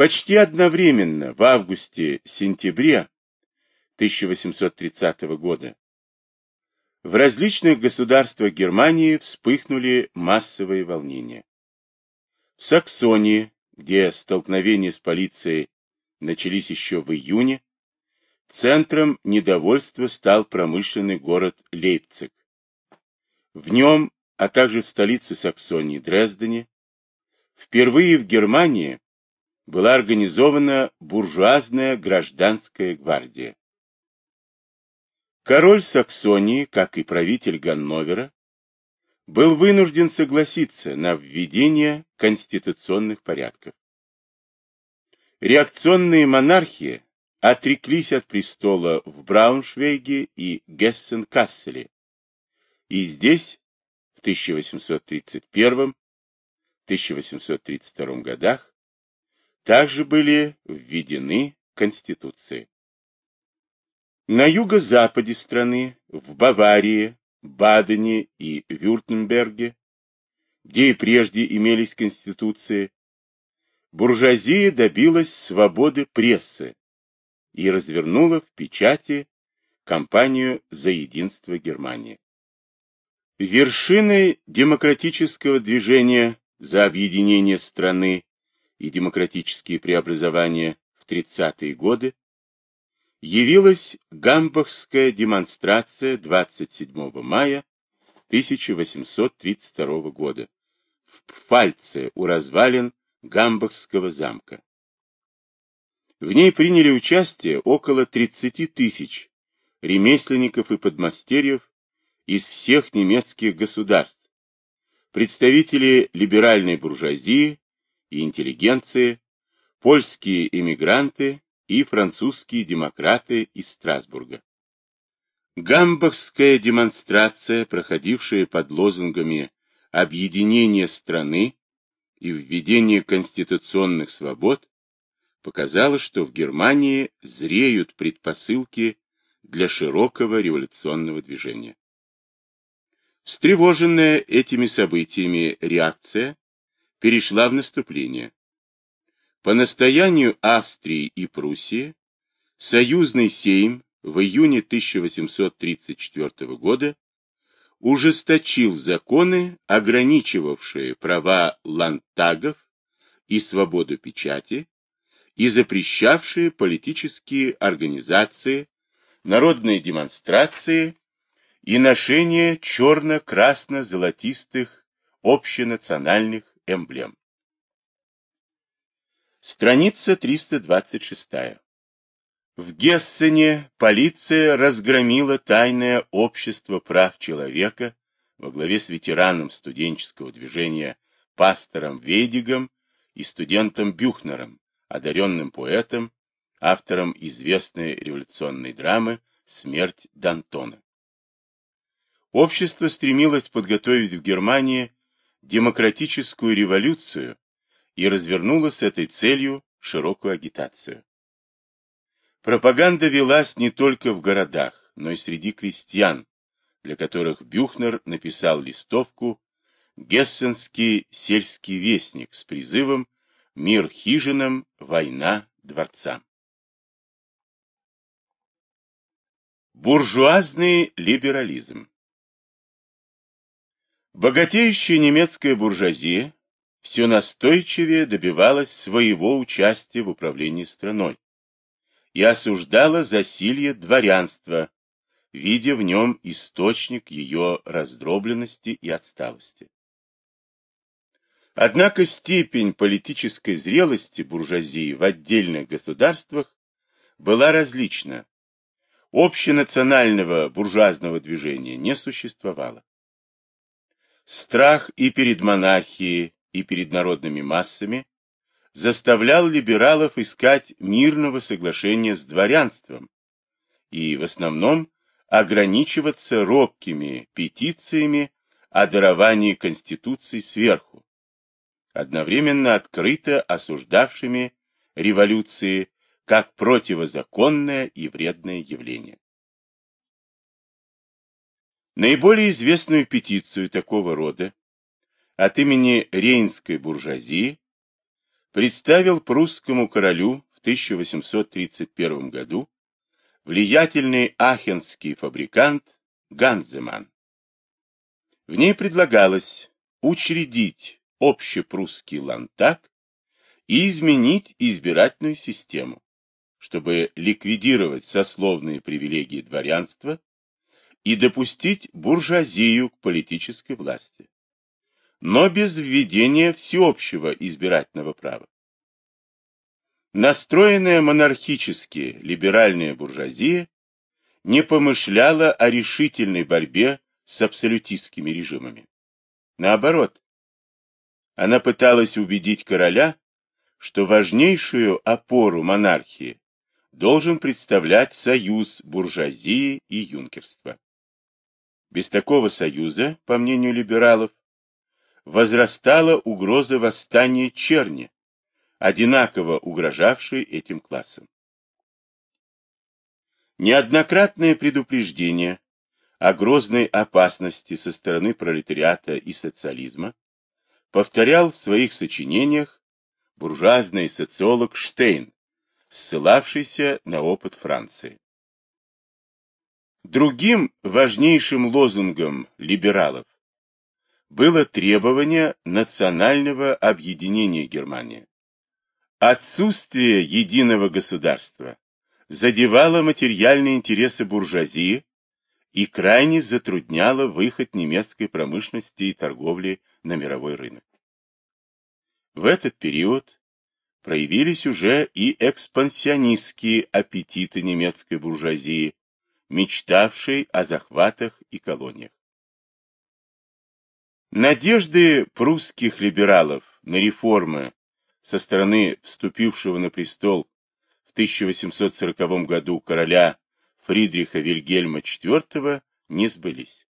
Почти одновременно, в августе-сентябре 1830 года, в различных государствах Германии вспыхнули массовые волнения. В Саксонии, где столкновения с полицией начались еще в июне, центром недовольства стал промышленный город Лейпциг. В нем, а также в столице Саксонии Дрездене, впервые в Германии была организована буржуазная гражданская гвардия. Король Саксонии, как и правитель Ганновера, был вынужден согласиться на введение конституционных порядков. Реакционные монархии отреклись от престола в Брауншвейге и Гессен-Касселе, и здесь в 1831-1832 годах также были введены конституции. На юго-западе страны, в Баварии, Бадене и Вюртемберге, где и прежде имелись конституции, буржуазия добилась свободы прессы и развернула в печати кампанию за единство Германии. Вершиной демократического движения за объединение страны и демократические преобразования в 30-е годы явилась Гамбургская демонстрация 27 мая 1832 года в Пфальце у развалин Гамбургского замка. В ней приняли участие около 30 тысяч ремесленников и подмастерьев из всех немецких государств, представители либеральной буржуазии и интеллигенции, польские эмигранты и французские демократы из Страсбурга. Гамбургская демонстрация, проходившая под лозунгами объединения страны и введения конституционных свобод, показала, что в Германии зреют предпосылки для широкого революционного движения. Встревоженная этими событиями реакция перешла в наступление. По настоянию Австрии и Пруссии союзный сейм в июне 1834 года ужесточил законы, ограничивавшие права лантагов и свободу печати и запрещавшие политические организации, народные демонстрации и ношение черно-красно-золотистых общенациональных эмблем. Страница 326. В Гессене полиция разгромила тайное общество прав человека во главе с ветераном студенческого движения пастором Вейдигом и студентом Бюхнером, одаренным поэтом, автором известной революционной драмы «Смерть Д'Антона». Общество стремилось подготовить в Германии демократическую революцию и развернула с этой целью широкую агитацию. Пропаганда велась не только в городах, но и среди крестьян, для которых Бюхнер написал листовку «Гессенский сельский вестник» с призывом «Мир хижинам, война дворцам». Буржуазный либерализм Богатеющая немецкая буржуазия все настойчивее добивалась своего участия в управлении страной и осуждала засилье дворянства, видя в нем источник ее раздробленности и отсталости. Однако степень политической зрелости буржуазии в отдельных государствах была различна. Общенационального буржуазного движения не существовало. Страх и перед монархией, и перед народными массами, заставлял либералов искать мирного соглашения с дворянством и в основном ограничиваться робкими петициями о даровании Конституции сверху, одновременно открыто осуждавшими революции как противозаконное и вредное явление. Наиболее известную петицию такого рода от имени рейнской буржуазии представил прусскому королю в 1831 году влиятельный ахенский фабрикант Ганземан. В ней предлагалось учредить общепрусский лантак и изменить избирательную систему, чтобы ликвидировать сословные привилегии дворянства и допустить буржуазию к политической власти, но без введения всеобщего избирательного права. Настроенная монархически либеральная буржуазия не помышляла о решительной борьбе с абсолютистскими режимами. Наоборот, она пыталась убедить короля, что важнейшую опору монархии должен представлять союз буржуазии и юнкерства. Без такого союза, по мнению либералов, возрастала угроза восстания черни, одинаково угрожавшей этим классам. Неоднократное предупреждение о грозной опасности со стороны пролетариата и социализма повторял в своих сочинениях буржуазный социолог Штейн, ссылавшийся на опыт Франции. Другим важнейшим лозунгом либералов было требование национального объединения Германии. Отсутствие единого государства задевало материальные интересы буржуазии и крайне затрудняло выход немецкой промышленности и торговли на мировой рынок. В этот период проявились уже и экспансионистские аппетиты немецкой буржуазии, мечтавшей о захватах и колониях. Надежды прусских либералов на реформы со стороны вступившего на престол в 1840 году короля Фридриха Вильгельма IV не сбылись.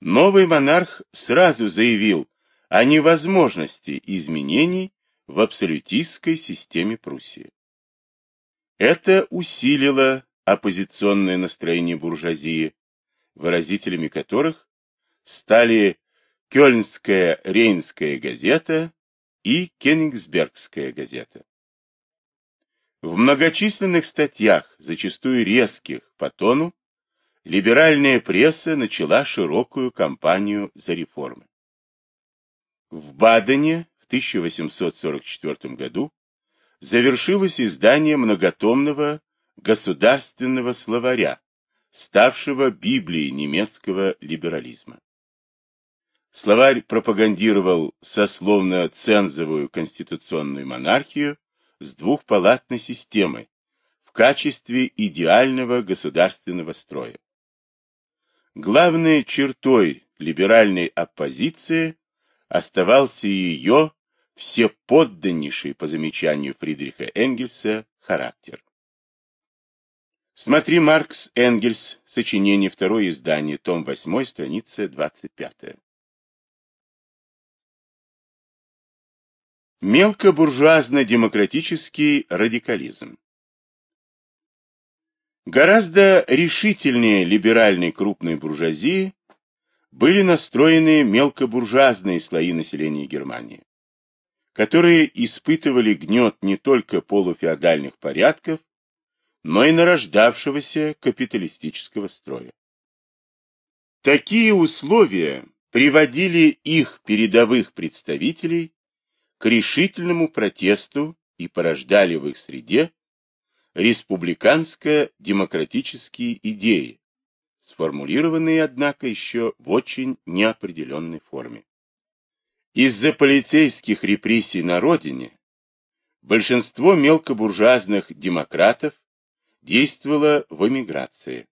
Новый монарх сразу заявил о невозможности изменений в абсолютистской системе Пруссии. Это усилило оппозиционное настроение буржуазии, выразителями которых стали Кёльнская Рейнская газета и Кенигсбергская газета. В многочисленных статьях, зачастую резких по тону, либеральная пресса начала широкую кампанию за реформы. В Бадене в 1844 году завершилось издание многотомного государственного словаря, ставшего Библией немецкого либерализма. Словарь пропагандировал сословно-цензовую конституционную монархию с двухпалатной системой в качестве идеального государственного строя. Главной чертой либеральной оппозиции оставался ее всеподданнейший, по замечанию Фридриха Энгельса, характер. Смотри Маркс Энгельс, сочинение, второе издание, том 8, страница 25. Мелкобуржуазно-демократический радикализм. Гораздо решительнее либеральной крупной буржуазии были настроены мелкобуржуазные слои населения Германии, которые испытывали гнет не только полуфеодальных порядков, но и нарождавшегося капиталистического строя. Такие условия приводили их передовых представителей к решительному протесту и порождали в их среде республиканско-демократические идеи, сформулированные, однако, еще в очень неопределенной форме. Из-за полицейских репрессий на родине большинство мелкобуржуазных демократов действовало в эмиграции.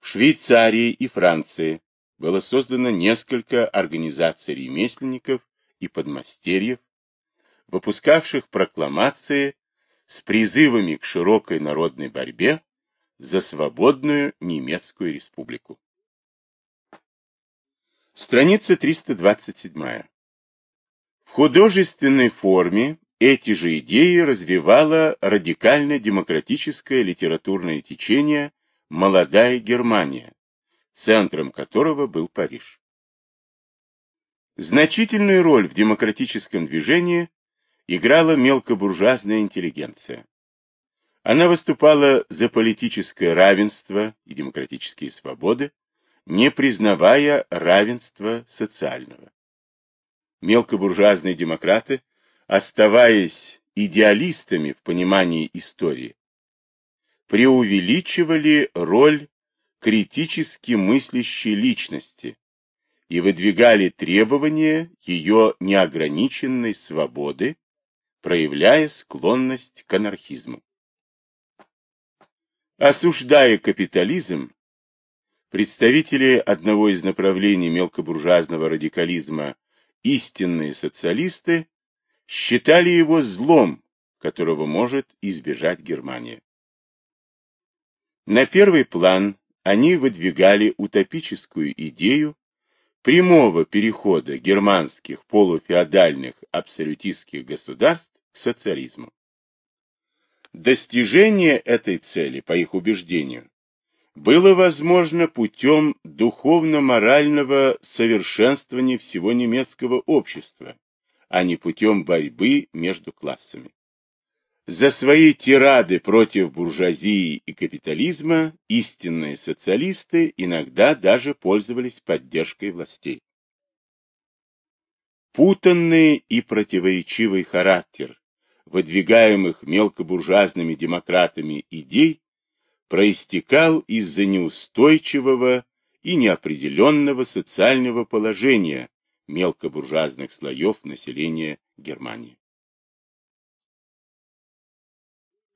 В Швейцарии и Франции было создано несколько организаций ремесленников и подмастерьев, выпускавших прокламации с призывами к широкой народной борьбе за свободную немецкую республику. Страница 327. В художественной форме эти же идеи развивало радикально-демократическое литературное течение «Молодая Германия», центром которого был Париж. Значительную роль в демократическом движении играла мелкобуржуазная интеллигенция. Она выступала за политическое равенство и демократические свободы, не признавая равенства социального. Мелкобуржуазные демократы, оставаясь идеалистами в понимании истории, преувеличивали роль критически мыслящей личности и выдвигали требования ее неограниченной свободы, проявляя склонность к анархизму. Осуждая капитализм, представители одного из направлений мелкобуржуазного радикализма, истинные социалисты, считали его злом, которого может избежать Германия. На первый план они выдвигали утопическую идею прямого перехода германских полуфеодальных абсолютистских государств к социализму. Достижение этой цели, по их убеждению, было возможно путем духовно-морального совершенствования всего немецкого общества, а не путем борьбы между классами. За свои тирады против буржуазии и капитализма истинные социалисты иногда даже пользовались поддержкой властей. Путанный и противоречивый характер выдвигаемых мелкобуржуазными демократами идей проистекал из-за неустойчивого и неопределенного социального положения мелкобуржуазных слоев населения Германии.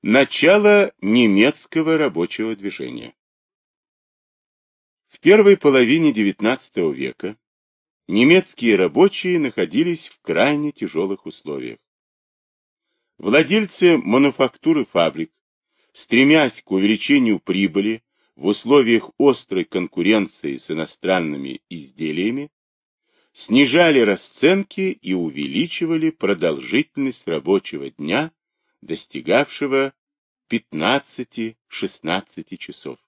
Начало немецкого рабочего движения В первой половине XIX века немецкие рабочие находились в крайне тяжелых условиях. Владельцы мануфактуры фабрик, стремясь к увеличению прибыли в условиях острой конкуренции с иностранными изделиями, снижали расценки и увеличивали продолжительность рабочего дня, достигавшего 15-16 часов.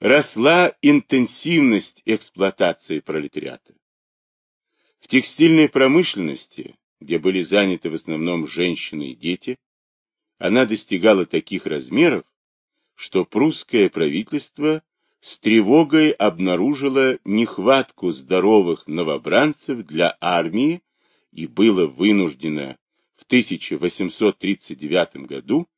Росла интенсивность эксплуатации пролетариата. В текстильной промышленности где были заняты в основном женщины и дети, она достигала таких размеров, что прусское правительство с тревогой обнаружило нехватку здоровых новобранцев для армии и было вынуждено в 1839 году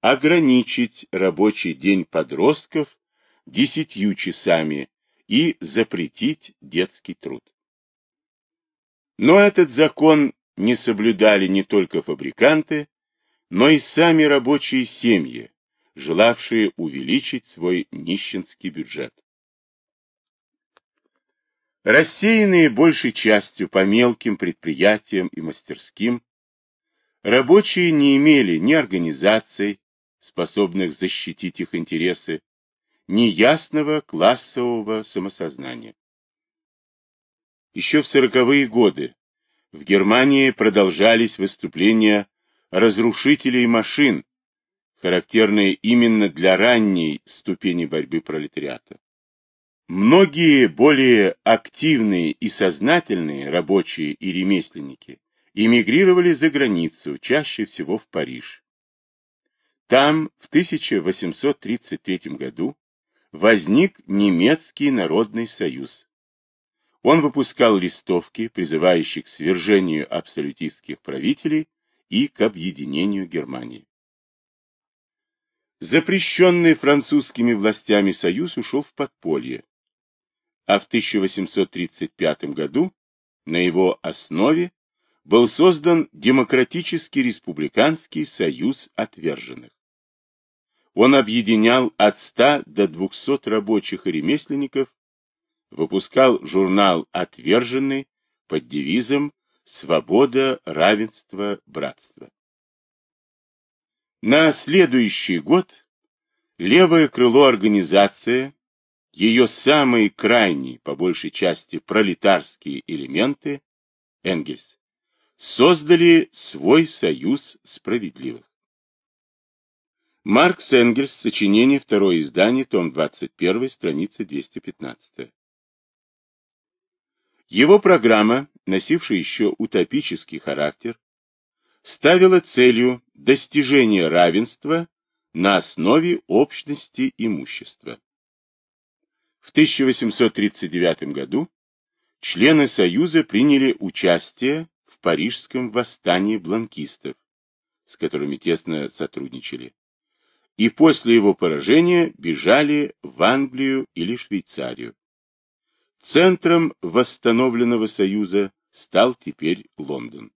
ограничить рабочий день подростков десятью часами и запретить детский труд. Но этот закон не соблюдали не только фабриканты, но и сами рабочие семьи, желавшие увеличить свой нищенский бюджет. Рассеянные большей частью по мелким предприятиям и мастерским, рабочие не имели ни организаций, способных защитить их интересы, ни ясного классового самосознания. Еще в сороковые годы в Германии продолжались выступления разрушителей машин, характерные именно для ранней ступени борьбы пролетариата. Многие более активные и сознательные рабочие и ремесленники эмигрировали за границу, чаще всего в Париж. Там в 1833 году возник немецкий народный союз, он выпускал листовки, призывающие к свержению абсолютистских правителей и к объединению Германии. Запрещенный французскими властями союз ушел в подполье, а в 1835 году на его основе был создан Демократический республиканский союз отверженных. Он объединял от 100 до 200 рабочих и ремесленников выпускал журнал «Отверженный» под девизом «Свобода, равенство, братство». На следующий год левое крыло организации, ее самые крайние, по большей части пролетарские элементы, Энгельс, создали свой союз справедливых. Маркс Энгельс, сочинение, второе издание, том 21, страница 215. Его программа, носившая еще утопический характер, ставила целью достижение равенства на основе общности имущества. В 1839 году члены Союза приняли участие в Парижском восстании бланкистов, с которыми тесно сотрудничали, и после его поражения бежали в Англию или Швейцарию. Центром восстановленного Союза стал теперь Лондон.